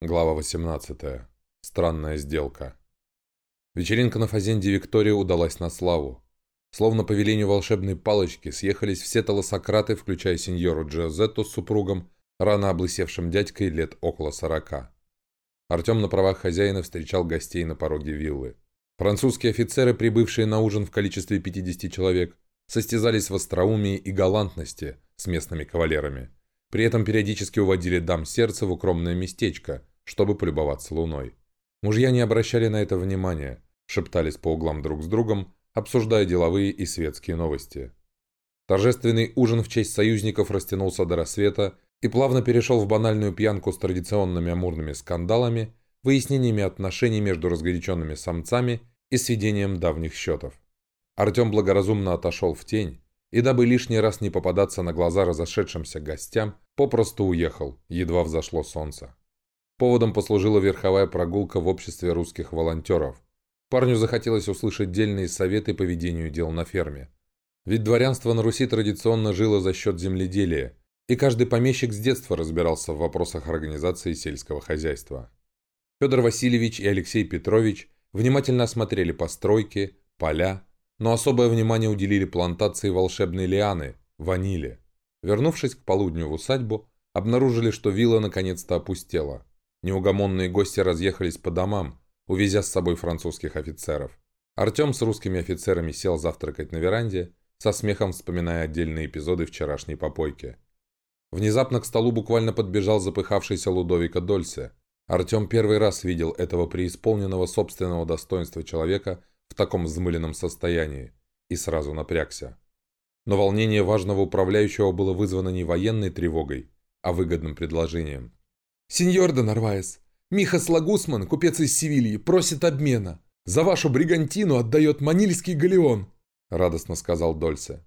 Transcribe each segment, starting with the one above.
Глава 18. Странная сделка. Вечеринка на Фазенде Виктория удалась на славу. Словно по велению волшебной палочки съехались все толосократы, включая сеньору Джозетту с супругом, рано облысевшим дядькой лет около сорока. Артем на правах хозяина встречал гостей на пороге виллы. Французские офицеры, прибывшие на ужин в количестве 50 человек, состязались в остроумии и галантности с местными кавалерами. При этом периодически уводили дам сердца в укромное местечко, чтобы полюбоваться луной. Мужья не обращали на это внимания, шептались по углам друг с другом, обсуждая деловые и светские новости. Торжественный ужин в честь союзников растянулся до рассвета и плавно перешел в банальную пьянку с традиционными амурными скандалами, выяснениями отношений между разгоряченными самцами и сведением давних счетов. Артем благоразумно отошел в тень и, дабы лишний раз не попадаться на глаза разошедшимся гостям, попросту уехал, едва взошло солнце. Поводом послужила верховая прогулка в обществе русских волонтеров. Парню захотелось услышать дельные советы по ведению дел на ферме. Ведь дворянство на Руси традиционно жило за счет земледелия, и каждый помещик с детства разбирался в вопросах организации сельского хозяйства. Федор Васильевич и Алексей Петрович внимательно осмотрели постройки, поля, но особое внимание уделили плантации волшебной лианы, ванили. Вернувшись к полудню в усадьбу, обнаружили, что вилла наконец-то опустела. Неугомонные гости разъехались по домам, увезя с собой французских офицеров. Артем с русскими офицерами сел завтракать на веранде, со смехом вспоминая отдельные эпизоды вчерашней попойки. Внезапно к столу буквально подбежал запыхавшийся Лудовика Дольсе. Артем первый раз видел этого преисполненного собственного достоинства человека в таком взмыленном состоянии и сразу напрягся. Но волнение важного управляющего было вызвано не военной тревогой, а выгодным предложением. «Сеньор де Нарваес, Михас Лагусман, купец из Севильи, просит обмена. За вашу бригантину отдает Манильский галеон», — радостно сказал Дольсе.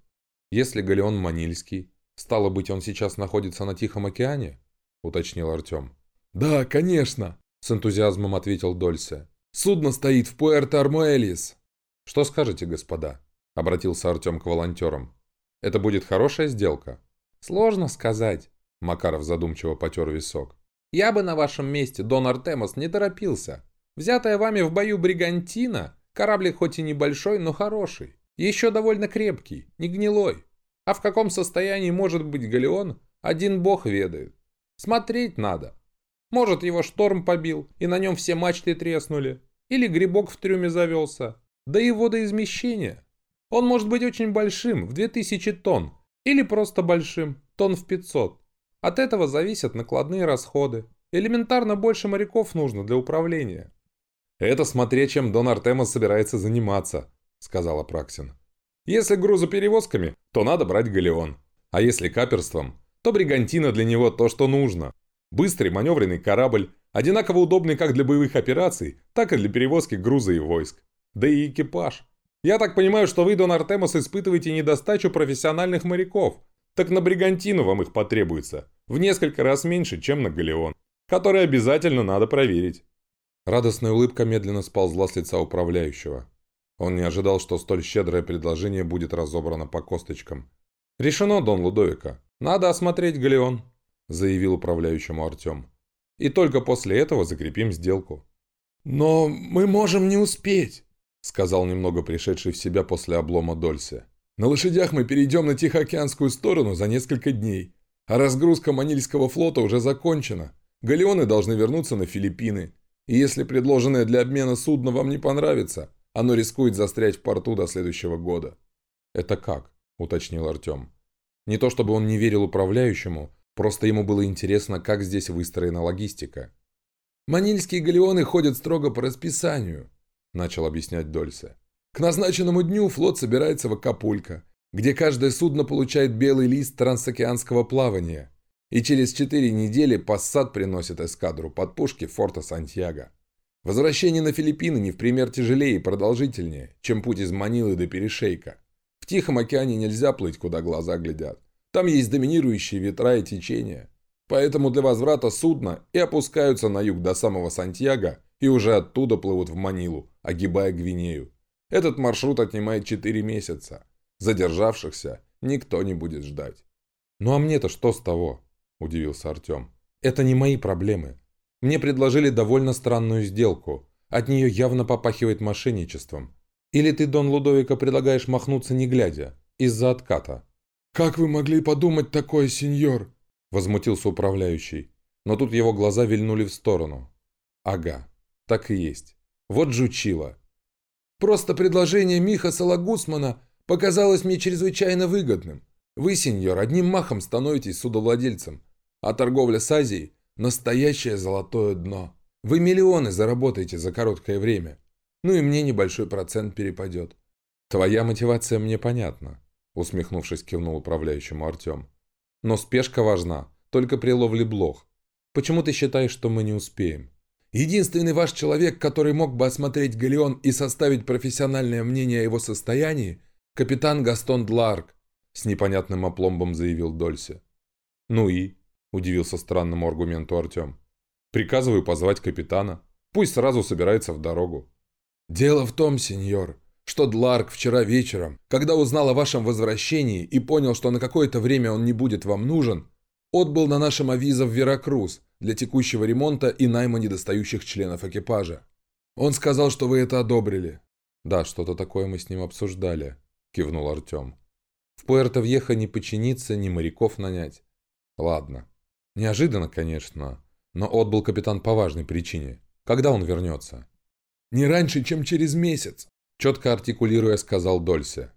«Если галеон Манильский, стало быть, он сейчас находится на Тихом океане?» — уточнил Артем. «Да, конечно», — с энтузиазмом ответил Дольсе. «Судно стоит в Пуэрто-Армуэльес». «Что скажете, господа?» — обратился Артем к волонтерам. «Это будет хорошая сделка?» «Сложно сказать», — Макаров задумчиво потер висок. Я бы на вашем месте, Дон Артемос, не торопился. Взятая вами в бою Бригантина, кораблик хоть и небольшой, но хороший. Еще довольно крепкий, не гнилой. А в каком состоянии может быть галеон, один бог ведает. Смотреть надо. Может, его шторм побил, и на нем все мачты треснули. Или грибок в трюме завелся. Да и водоизмещение. Он может быть очень большим, в 2000 тонн. Или просто большим, тонн в 500. От этого зависят накладные расходы. Элементарно больше моряков нужно для управления. «Это смотря чем Дон Артемос собирается заниматься», — сказала Праксин. «Если грузоперевозками, то надо брать галеон. А если каперством, то бригантина для него то, что нужно. Быстрый маневренный корабль, одинаково удобный как для боевых операций, так и для перевозки груза и войск. Да и экипаж. Я так понимаю, что вы, Дон Артемос, испытываете недостачу профессиональных моряков, так на бригантину вам их потребуется. В несколько раз меньше, чем на галеон. Который обязательно надо проверить. Радостная улыбка медленно сползла с лица управляющего. Он не ожидал, что столь щедрое предложение будет разобрано по косточкам. «Решено, Дон Лудовика. Надо осмотреть галеон», – заявил управляющему Артем. «И только после этого закрепим сделку». «Но мы можем не успеть», – сказал немного пришедший в себя после облома Дольсе. На лошадях мы перейдем на Тихоокеанскую сторону за несколько дней. А разгрузка Манильского флота уже закончена. Галеоны должны вернуться на Филиппины. И если предложенное для обмена судно вам не понравится, оно рискует застрять в порту до следующего года. «Это как?» – уточнил Артем. Не то чтобы он не верил управляющему, просто ему было интересно, как здесь выстроена логистика. «Манильские галеоны ходят строго по расписанию», – начал объяснять Дольсе. К назначенному дню флот собирается в Акапулько, где каждое судно получает белый лист трансокеанского плавания, и через четыре недели Пассат приносит эскадру под пушки форта Сантьяго. Возвращение на Филиппины не в пример тяжелее и продолжительнее, чем путь из Манилы до Перешейка. В Тихом океане нельзя плыть, куда глаза глядят. Там есть доминирующие ветра и течения. Поэтому для возврата судна и опускаются на юг до самого Сантьяго и уже оттуда плывут в Манилу, огибая Гвинею. Этот маршрут отнимает 4 месяца. Задержавшихся никто не будет ждать. «Ну а мне-то что с того?» – удивился Артем. «Это не мои проблемы. Мне предложили довольно странную сделку. От нее явно попахивает мошенничеством. Или ты, Дон Лудовика, предлагаешь махнуться не глядя, из-за отката?» «Как вы могли подумать такое, сеньор?» Возмутился управляющий. Но тут его глаза вильнули в сторону. «Ага, так и есть. Вот жучило. Просто предложение Миха Салагусмана показалось мне чрезвычайно выгодным. Вы, сеньор, одним махом становитесь судовладельцем, а торговля с Азией – настоящее золотое дно. Вы миллионы заработаете за короткое время. Ну и мне небольшой процент перепадет. Твоя мотивация мне понятна, усмехнувшись, кивнул управляющему Артем. Но спешка важна, только при ловле блох. Почему ты считаешь, что мы не успеем? Единственный ваш человек, который мог бы осмотреть Галеон и составить профессиональное мнение о его состоянии, капитан Гастон Дларк, с непонятным опломбом заявил Дольсе. Ну и? Удивился странному аргументу Артем. Приказываю позвать капитана. Пусть сразу собирается в дорогу. Дело в том, сеньор, что Дларк вчера вечером, когда узнал о вашем возвращении и понял, что на какое-то время он не будет вам нужен, отбыл на нашем авиза в Веракрус для текущего ремонта и найма недостающих членов экипажа. Он сказал, что вы это одобрили. Да, что-то такое мы с ним обсуждали, кивнул Артем. В Пуэрто-Вьеха не починиться, ни моряков нанять. Ладно. Неожиданно, конечно, но отбыл капитан по важной причине. Когда он вернется? Не раньше, чем через месяц, четко артикулируя, сказал Дольсе.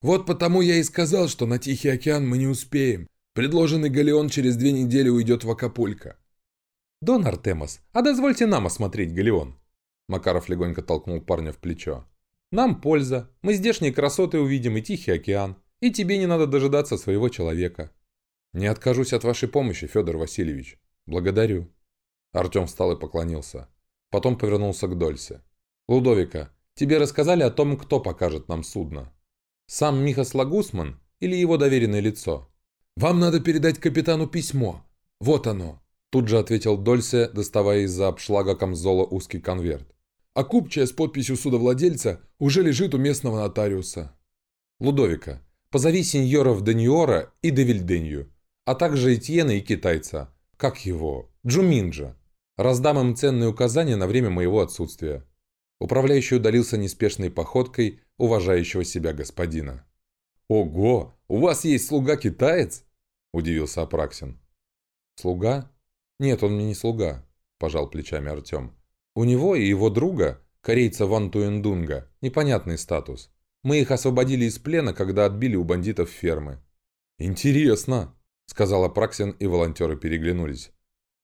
Вот потому я и сказал, что на Тихий океан мы не успеем. Предложенный галеон через две недели уйдет в Акапулько. «Дон Артемос, а дозвольте нам осмотреть галеон!» Макаров легонько толкнул парня в плечо. «Нам польза. Мы здешние красоты увидим и Тихий океан. И тебе не надо дожидаться своего человека». «Не откажусь от вашей помощи, Федор Васильевич. Благодарю». Артем встал и поклонился. Потом повернулся к Дольсе. «Лудовика, тебе рассказали о том, кто покажет нам судно? Сам Михас Лагусман или его доверенное лицо?» «Вам надо передать капитану письмо. Вот оно». Тут же ответил Дольсе, доставая из-за обшлага камзола узкий конверт. «А купчая с подписью судовладельца уже лежит у местного нотариуса». «Лудовика, позови сеньоров Даниора и Девильденью, а также Этьена и китайца. Как его? Джуминджа. Раздам им ценные указания на время моего отсутствия». Управляющий удалился неспешной походкой уважающего себя господина. «Ого! У вас есть слуга-китаец?» – удивился Апраксин. «Слуга? Нет, он мне не слуга», – пожал плечами Артем. «У него и его друга, корейца Ван Туэндунга, непонятный статус. Мы их освободили из плена, когда отбили у бандитов фермы». «Интересно», – сказал Апраксин, и волонтеры переглянулись.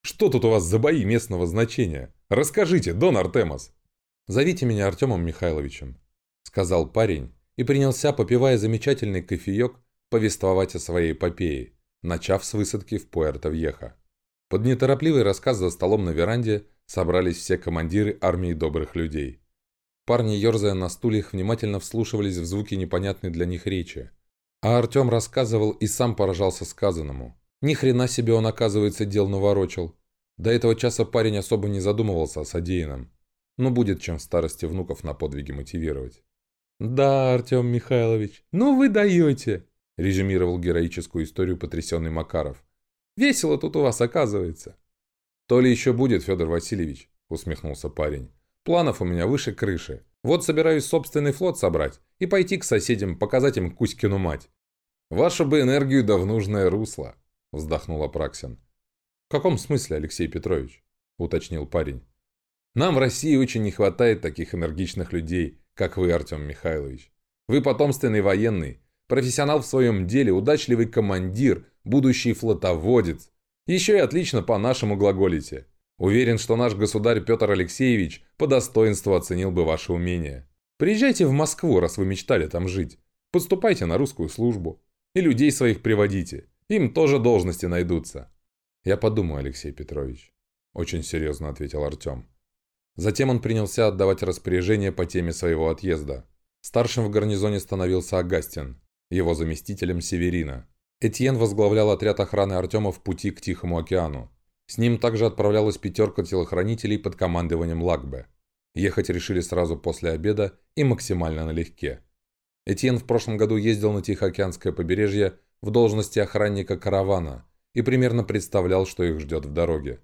«Что тут у вас за бои местного значения? Расскажите, Дон Артемос!» «Зовите меня Артемом Михайловичем», – сказал парень и принялся, попивая замечательный кофеек, повествовать о своей эпопее, начав с высадки в Пуэрто-Вьеха. Под неторопливый рассказ за столом на веранде собрались все командиры армии добрых людей. Парни, ерзая на стульях, внимательно вслушивались в звуки непонятной для них речи. А Артем рассказывал и сам поражался сказанному. Ни хрена себе он, оказывается, дел наворочил. До этого часа парень особо не задумывался о содеянном. Но будет чем в старости внуков на подвиги мотивировать. «Да, Артем Михайлович, ну вы даете!» – резюмировал героическую историю потрясенный Макаров. «Весело тут у вас оказывается». «То ли еще будет, Федор Васильевич», – усмехнулся парень. «Планов у меня выше крыши. Вот собираюсь собственный флот собрать и пойти к соседям показать им Кузькину мать». «Вашу бы энергию да в нужное русло», – вздохнул Апраксин. «В каком смысле, Алексей Петрович?» – уточнил парень. «Нам в России очень не хватает таких энергичных людей, как вы, Артем Михайлович. Вы потомственный военный, профессионал в своем деле, удачливый командир, будущий флотоводец. Еще и отлично по-нашему глаголите. Уверен, что наш государь Петр Алексеевич по достоинству оценил бы ваше умение. Приезжайте в Москву, раз вы мечтали там жить. Поступайте на русскую службу. И людей своих приводите. Им тоже должности найдутся. Я подумаю, Алексей Петрович. Очень серьезно ответил Артем. Затем он принялся отдавать распоряжения по теме своего отъезда. Старшим в гарнизоне становился Агастин, его заместителем Северина. Этьен возглавлял отряд охраны Артема в пути к Тихому океану. С ним также отправлялась пятерка телохранителей под командованием Лагбе. Ехать решили сразу после обеда и максимально налегке. Этьен в прошлом году ездил на Тихоокеанское побережье в должности охранника каравана и примерно представлял, что их ждет в дороге.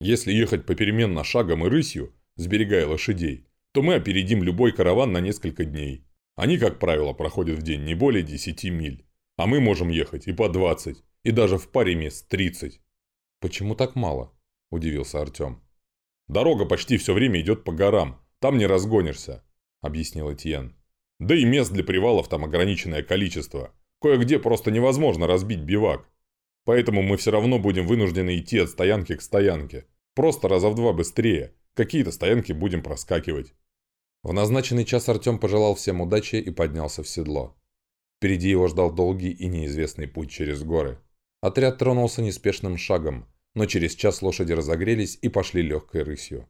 Если ехать попеременно шагом и рысью, сберегая лошадей, то мы опередим любой караван на несколько дней. Они, как правило, проходят в день не более 10 миль. А мы можем ехать и по 20, и даже в паре мест 30. «Почему так мало?» – удивился Артем. «Дорога почти все время идет по горам. Там не разгонишься», – объяснил Этьен. «Да и мест для привалов там ограниченное количество. Кое-где просто невозможно разбить бивак. Поэтому мы все равно будем вынуждены идти от стоянки к стоянке. Просто раза в два быстрее. Какие-то стоянки будем проскакивать. В назначенный час Артем пожелал всем удачи и поднялся в седло. Впереди его ждал долгий и неизвестный путь через горы. Отряд тронулся неспешным шагом, но через час лошади разогрелись и пошли легкой рысью.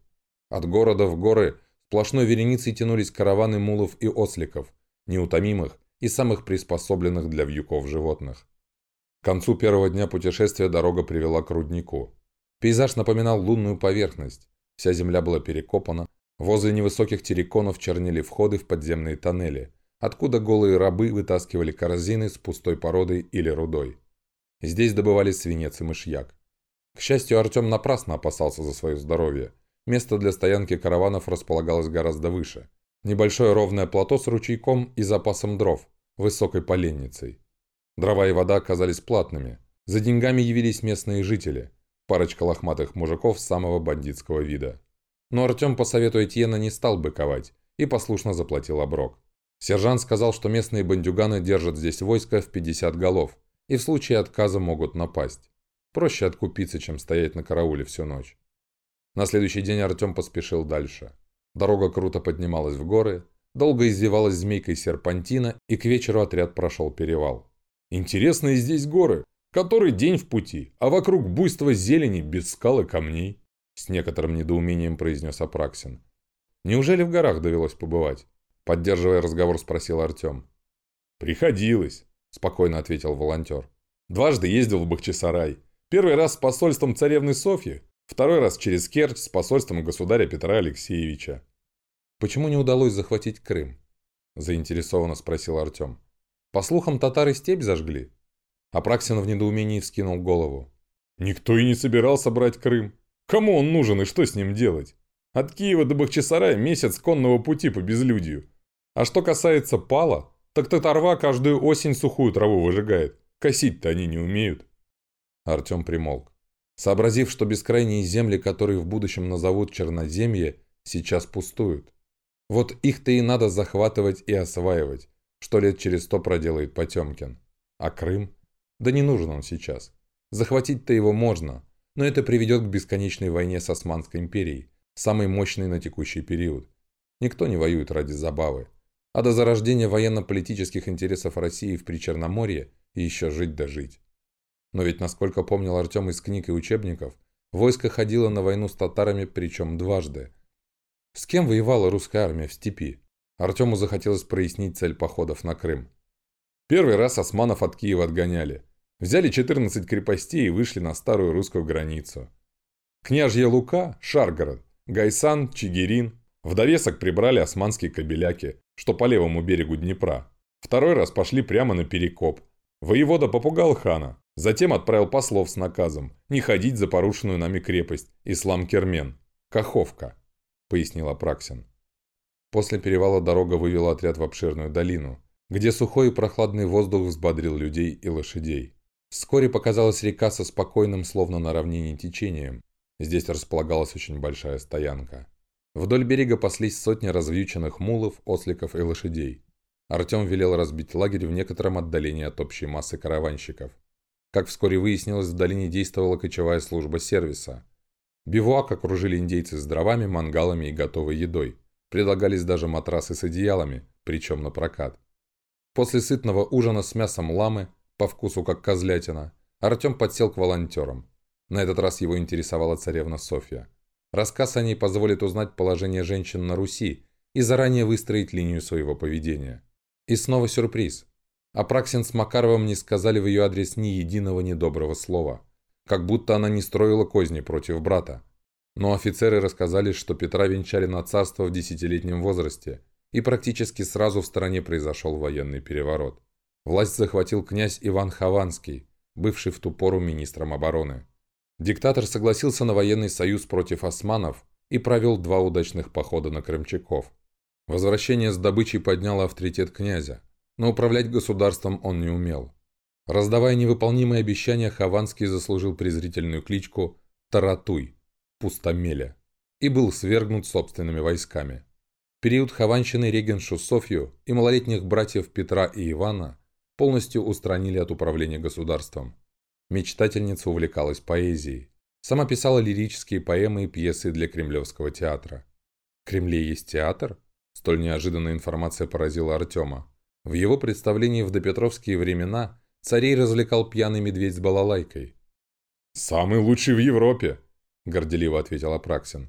От города в горы сплошной вереницей тянулись караваны мулов и осликов, неутомимых и самых приспособленных для вьюков животных. К концу первого дня путешествия дорога привела к руднику. Пейзаж напоминал лунную поверхность. Вся земля была перекопана, возле невысоких терриконов чернели входы в подземные тоннели, откуда голые рабы вытаскивали корзины с пустой породой или рудой. Здесь добывали свинец и мышьяк. К счастью, Артем напрасно опасался за свое здоровье. Место для стоянки караванов располагалось гораздо выше. Небольшое ровное плато с ручейком и запасом дров, высокой поленницей. Дрова и вода оказались платными. За деньгами явились местные жители. Парочка лохматых мужиков самого бандитского вида. Но Артем по совету не стал быковать и послушно заплатил оброк. Сержант сказал, что местные бандюганы держат здесь войско в 50 голов и в случае отказа могут напасть. Проще откупиться, чем стоять на карауле всю ночь. На следующий день Артем поспешил дальше. Дорога круто поднималась в горы, долго извивалась змейкой серпантина, и к вечеру отряд прошел перевал. «Интересные здесь горы. Который день в пути, а вокруг буйство зелени без скал и камней», с некоторым недоумением произнес Апраксин. «Неужели в горах довелось побывать?» Поддерживая разговор, спросил Артем. «Приходилось», – спокойно ответил волонтер. «Дважды ездил в Бахчисарай. Первый раз с посольством царевны Софьи, Второй раз через Керчь с посольством государя Петра Алексеевича. «Почему не удалось захватить Крым?» – заинтересованно спросил Артем. «По слухам, татары степь зажгли?» Апраксин в недоумении вскинул голову. «Никто и не собирался брать Крым. Кому он нужен и что с ним делать? От Киева до Бахчисарая месяц конного пути по безлюдью. А что касается пала, так татарва каждую осень сухую траву выжигает. Косить-то они не умеют». Артем примолк сообразив, что бескрайние земли, которые в будущем назовут Черноземье, сейчас пустуют. Вот их-то и надо захватывать и осваивать, что лет через сто проделает Потемкин. А Крым? Да не нужен он сейчас. Захватить-то его можно, но это приведет к бесконечной войне с Османской империей, самой мощной на текущий период. Никто не воюет ради забавы. А до зарождения военно-политических интересов России в Причерноморье еще жить да жить. Но ведь, насколько помнил Артем из книг и учебников, войско ходило на войну с татарами, причем дважды. С кем воевала русская армия в степи? Артему захотелось прояснить цель походов на Крым. Первый раз османов от Киева отгоняли. Взяли 14 крепостей и вышли на старую русскую границу. Княжья Лука, Шаргород, Гайсан, Чигирин. В довесок прибрали османские кабеляки, что по левому берегу Днепра. Второй раз пошли прямо на Перекоп. Воевода попугал хана, Затем отправил послов с наказом не ходить за порушенную нами крепость Ислам-Кермен. Каховка, пояснил Апраксин. После перевала дорога вывела отряд в обширную долину, где сухой и прохладный воздух взбодрил людей и лошадей. Вскоре показалась река со спокойным, словно на равнине течением. Здесь располагалась очень большая стоянка. Вдоль берега паслись сотни развьюченных мулов, осликов и лошадей. Артем велел разбить лагерь в некотором отдалении от общей массы караванщиков. Как вскоре выяснилось, в долине действовала кочевая служба сервиса. Бивуак окружили индейцы с дровами, мангалами и готовой едой. Предлагались даже матрасы с одеялами, причем на прокат. После сытного ужина с мясом ламы, по вкусу как козлятина, Артем подсел к волонтерам. На этот раз его интересовала царевна Софья. Рассказ о ней позволит узнать положение женщин на Руси и заранее выстроить линию своего поведения. И снова сюрприз. Апраксин с Макаровым не сказали в ее адрес ни единого недоброго слова. Как будто она не строила козни против брата. Но офицеры рассказали, что Петра венчали на царство в десятилетнем возрасте, и практически сразу в стране произошел военный переворот. Власть захватил князь Иван Хованский, бывший в ту пору министром обороны. Диктатор согласился на военный союз против османов и провел два удачных похода на крымчаков. Возвращение с добычей подняло авторитет князя, но управлять государством он не умел. Раздавая невыполнимые обещания, Хованский заслужил презрительную кличку «Таратуй» – «Пустомеля» и был свергнут собственными войсками. В период Хованщины регеншу Софью и малолетних братьев Петра и Ивана полностью устранили от управления государством. Мечтательница увлекалась поэзией. Сама писала лирические поэмы и пьесы для Кремлевского театра. В Кремле есть театр? Столь неожиданная информация поразила Артема. В его представлении в допетровские времена царей развлекал пьяный медведь с балалайкой. «Самый лучший в Европе!» – горделиво ответил Апраксин.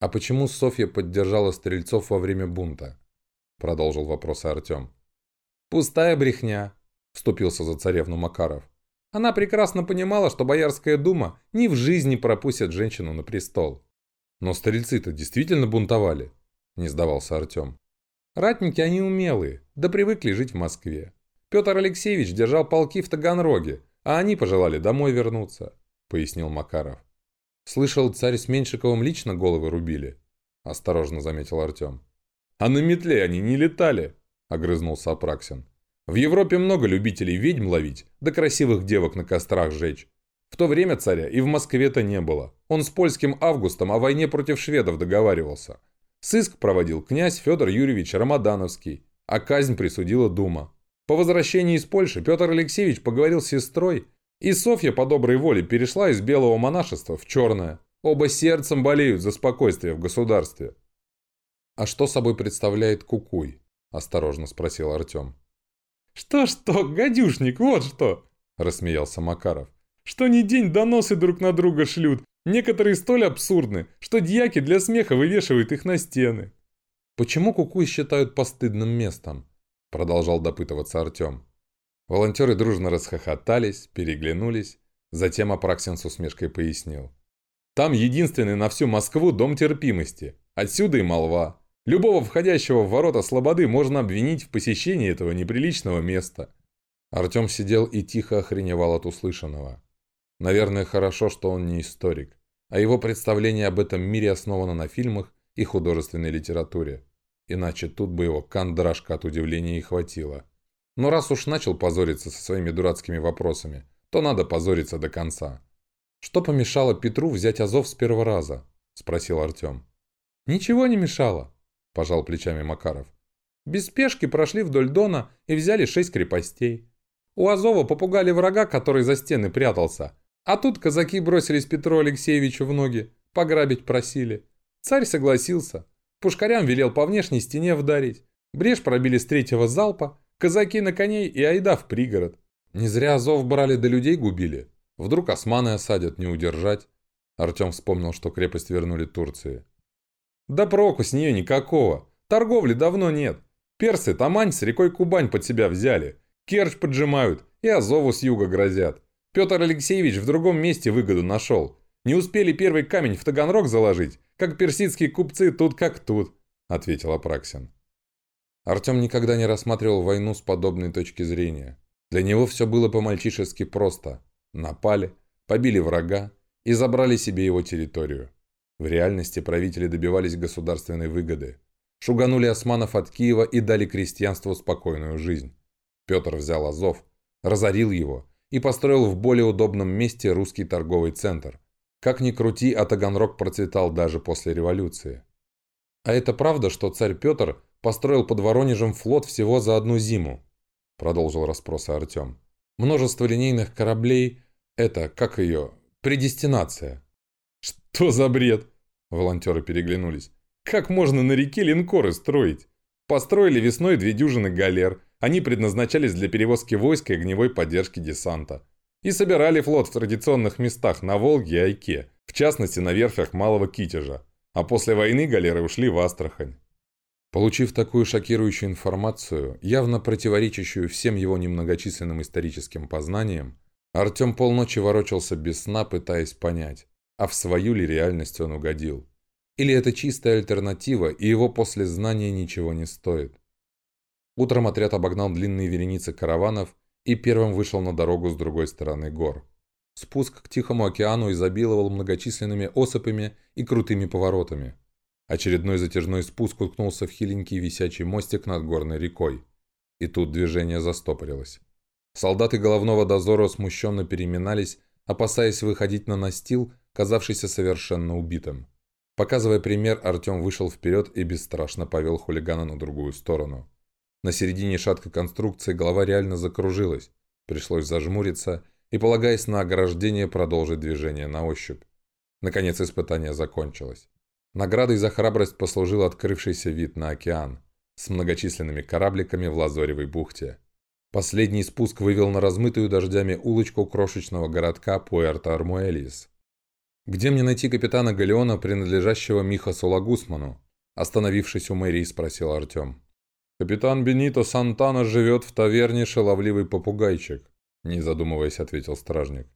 «А почему Софья поддержала стрельцов во время бунта?» – продолжил вопрос Артем. «Пустая брехня», – вступился за царевну Макаров. Она прекрасно понимала, что Боярская дума ни в жизни пропустит женщину на престол. «Но стрельцы-то действительно бунтовали?» – не сдавался Артем. «Ратники они умелые, да привыкли жить в Москве. Петр Алексеевич держал полки в Таганроге, а они пожелали домой вернуться», – пояснил Макаров. «Слышал, царь с Меньшиковым лично головы рубили?» – осторожно заметил Артем. «А на метле они не летали?» – огрызнулся Апраксин. В Европе много любителей ведьм ловить, да красивых девок на кострах жечь. В то время царя и в Москве-то не было. Он с польским Августом о войне против шведов договаривался. Сыск проводил князь Федор Юрьевич Рамадановский, а казнь присудила Дума. По возвращении из Польши Петр Алексеевич поговорил с сестрой, и Софья по доброй воле перешла из белого монашества в черное. Оба сердцем болеют за спокойствие в государстве. «А что собой представляет Кукуй?» – осторожно спросил Артем. «Что-что, гадюшник, вот что!» – рассмеялся Макаров. «Что ни день доносы друг на друга шлют, некоторые столь абсурдны, что дьяки для смеха вывешивают их на стены». «Почему Кукуй считают постыдным местом?» – продолжал допытываться Артем. Волонтеры дружно расхохотались, переглянулись, затем Апраксин с усмешкой пояснил. «Там единственный на всю Москву дом терпимости, отсюда и молва. Любого входящего в ворота Слободы можно обвинить в посещении этого неприличного места. Артем сидел и тихо охреневал от услышанного. Наверное, хорошо, что он не историк, а его представление об этом мире основано на фильмах и художественной литературе. Иначе тут бы его кандрашка от удивления и хватило. Но раз уж начал позориться со своими дурацкими вопросами, то надо позориться до конца. «Что помешало Петру взять Азов с первого раза?» – спросил Артем. «Ничего не мешало», – пожал плечами Макаров. «Без спешки прошли вдоль Дона и взяли шесть крепостей. У Азова попугали врага, который за стены прятался. А тут казаки бросились Петру Алексеевичу в ноги, пограбить просили. Царь согласился. Пушкарям велел по внешней стене вдарить. Брешь пробили с третьего залпа, казаки на коней и айда в пригород. Не зря Азов брали да людей губили. Вдруг османы осадят, не удержать. Артем вспомнил, что крепость вернули Турции. Да проку с нее никакого. Торговли давно нет. Персы Тамань с рекой Кубань под себя взяли. Керчь поджимают и Азову с юга грозят. Петр Алексеевич в другом месте выгоду нашел. Не успели первый камень в Таганрог заложить, как персидские купцы тут как тут, ответил Апраксин. Артем никогда не рассматривал войну с подобной точки зрения. Для него все было по-мальчишески просто. Напали, побили врага и забрали себе его территорию. В реальности правители добивались государственной выгоды. Шуганули османов от Киева и дали крестьянству спокойную жизнь. Петр взял Азов, разорил его и построил в более удобном месте русский торговый центр. Как ни крути, а Таганрог процветал даже после революции. «А это правда, что царь Петр построил под Воронежем флот всего за одну зиму?» Продолжил расспросы Артем. «Множество линейных кораблей – это, как ее, предестинация». «Что за бред?» Волонтеры переглянулись. «Как можно на реке линкоры строить?» Построили весной две дюжины галер. Они предназначались для перевозки войск и огневой поддержки десанта. И собирали флот в традиционных местах на Волге и Айке, в частности на верфях Малого Китежа. А после войны галеры ушли в Астрахань. Получив такую шокирующую информацию, явно противоречащую всем его немногочисленным историческим познаниям, Артем полночи ворочался без сна, пытаясь понять, а в свою ли реальность он угодил. Или это чистая альтернатива, и его после знания ничего не стоит. Утром отряд обогнал длинные вереницы караванов и первым вышел на дорогу с другой стороны гор. Спуск к Тихому океану изобиловал многочисленными осыпями и крутыми поворотами. Очередной затяжной спуск уткнулся в хиленький висячий мостик над горной рекой. И тут движение застопорилось. Солдаты головного дозора смущенно переминались, опасаясь выходить на настил, казавшийся совершенно убитым. Показывая пример, Артем вышел вперед и бесстрашно повел хулигана на другую сторону. На середине шаткой конструкции голова реально закружилась. Пришлось зажмуриться и, полагаясь на ограждение, продолжить движение на ощупь. Наконец испытание закончилось. Наградой за храбрость послужил открывшийся вид на океан с многочисленными корабликами в Лазоревой бухте. Последний спуск вывел на размытую дождями улочку крошечного городка Пуэрто-Армуэлис. «Где мне найти капитана Галеона, принадлежащего Михасу Лагусману?» Остановившись у мэрии, спросил Артем. «Капитан Бенито Сантана живет в таверне «Шаловливый попугайчик», не задумываясь, ответил стражник.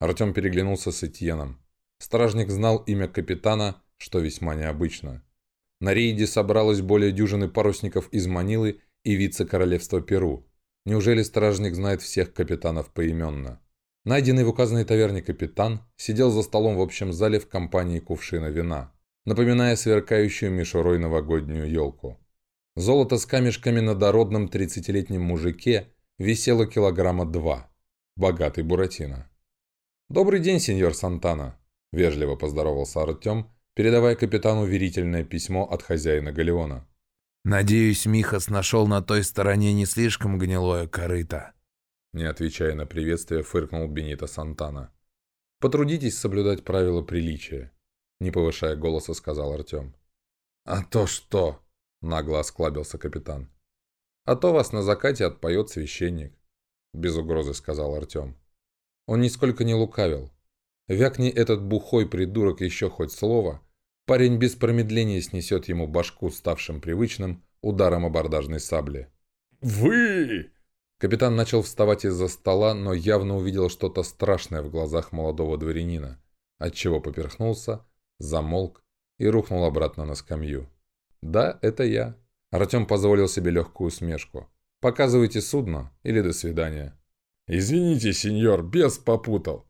Артем переглянулся с Этьеном. Стражник знал имя капитана, что весьма необычно. На рейде собралось более дюжины парусников из Манилы и вице-королевства Перу. Неужели стражник знает всех капитанов поименно? Найденный в указанной таверне капитан сидел за столом в общем зале в компании кувшина вина, напоминая сверкающую мишурой новогоднюю елку. Золото с камешками на дородном 30-летнем мужике висело килограмма два. Богатый Буратино. «Добрый день, сеньор Сантана», – вежливо поздоровался Артем, передавая капитану верительное письмо от хозяина Галеона. «Надеюсь, Михас нашел на той стороне не слишком гнилое корыто». Не отвечая на приветствие, фыркнул Бенито Сантана. «Потрудитесь соблюдать правила приличия», – не повышая голоса, сказал Артем. «А то что?» – нагло осклабился капитан. «А то вас на закате отпоет священник», – без угрозы сказал Артем. Он нисколько не лукавил. Вякни этот бухой придурок еще хоть слово, Парень без промедления снесет ему башку, ставшим привычным, ударом абордажной сабли. «Вы!» Капитан начал вставать из-за стола, но явно увидел что-то страшное в глазах молодого дворянина, отчего поперхнулся, замолк и рухнул обратно на скамью. «Да, это я». Артем позволил себе легкую усмешку. «Показывайте судно или до свидания». «Извините, сеньор, бес попутал»,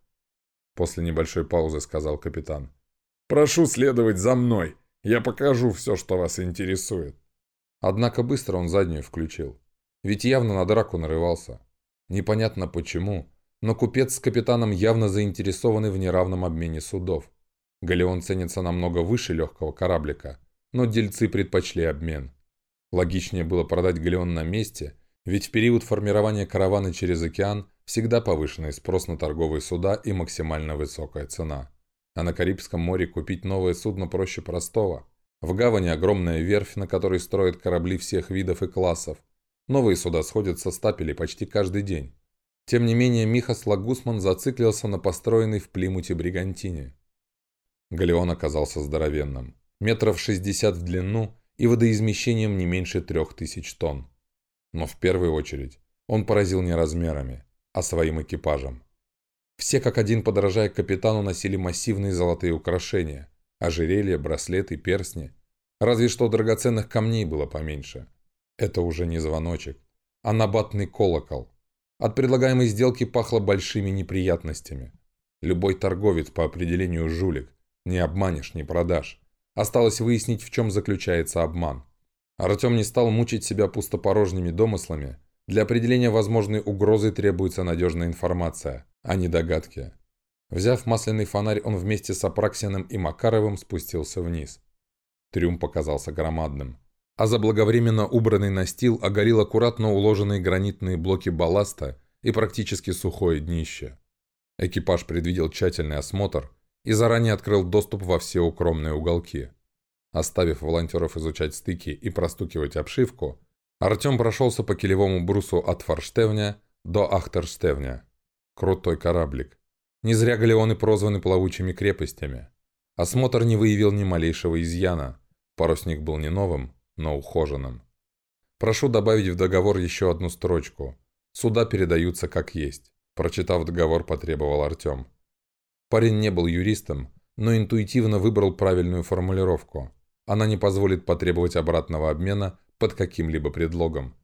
после небольшой паузы сказал капитан. Прошу следовать за мной. Я покажу все, что вас интересует». Однако быстро он заднюю включил. Ведь явно на драку нарывался. Непонятно почему, но купец с капитаном явно заинтересованы в неравном обмене судов. Галеон ценится намного выше легкого кораблика, но дельцы предпочли обмен. Логичнее было продать галеон на месте, ведь в период формирования каравана через океан всегда повышенный спрос на торговые суда и максимально высокая цена. А на Карибском море купить новое судно проще простого. В гавани огромная верфь, на которой строят корабли всех видов и классов. Новые суда сходят со стапелей почти каждый день. Тем не менее, Михас Лагусман зациклился на построенной в Плимуте бригантине. Галеон оказался здоровенным. Метров 60 в длину и водоизмещением не меньше трех тысяч тонн. Но в первую очередь он поразил не размерами, а своим экипажем. Все как один, подражая капитану, носили массивные золотые украшения. Ожерелья, браслеты, перстни. Разве что драгоценных камней было поменьше. Это уже не звоночек, а набатный колокол. От предлагаемой сделки пахло большими неприятностями. Любой торговец по определению жулик. Не обманешь, не продашь. Осталось выяснить, в чем заключается обман. Артем не стал мучить себя пустопорожними домыслами. Для определения возможной угрозы требуется надежная информация а не догадки. Взяв масляный фонарь, он вместе с Апраксиным и Макаровым спустился вниз. Трюм показался громадным. А заблаговременно убранный настил оголил аккуратно уложенные гранитные блоки балласта и практически сухое днище. Экипаж предвидел тщательный осмотр и заранее открыл доступ во все укромные уголки. Оставив волонтеров изучать стыки и простукивать обшивку, Артем прошелся по килевому брусу от форштевня до ахтерштевня. Крутой кораблик. Не зря галеоны прозваны плавучими крепостями. Осмотр не выявил ни малейшего изъяна. Парусник был не новым, но ухоженным. Прошу добавить в договор еще одну строчку. Суда передаются как есть. Прочитав договор, потребовал Артем. Парень не был юристом, но интуитивно выбрал правильную формулировку. Она не позволит потребовать обратного обмена под каким-либо предлогом.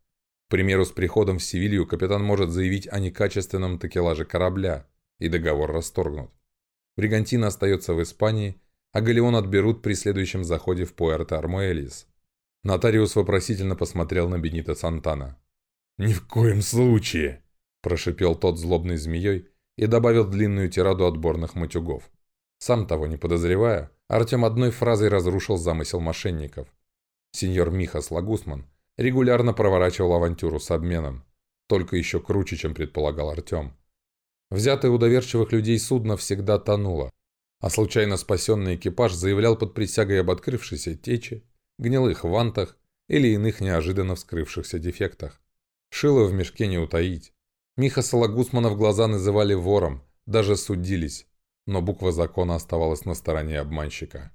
К примеру, с приходом в Севилью капитан может заявить о некачественном такелаже корабля. и договор расторгнут. Бригантина остается в Испании, а Галеон отберут при следующем заходе в Пуэрто-Армуэлис. Нотариус вопросительно посмотрел на Бенита Сантана. «Ни в коем случае!» – прошипел тот злобной змеей и добавил длинную тираду отборных матюгов. Сам того не подозревая, Артем одной фразой разрушил замысел мошенников. Сеньор Михас Лагусман регулярно проворачивал авантюру с обменом, только еще круче, чем предполагал Артем. Взятое у доверчивых людей судно всегда тонуло, а случайно спасенный экипаж заявлял под присягой об открывшейся тече, гнилых вантах или иных неожиданно вскрывшихся дефектах. Шило в мешке не утаить. Миха Сологусмана в глаза называли вором, даже судились, но буква закона оставалась на стороне обманщика.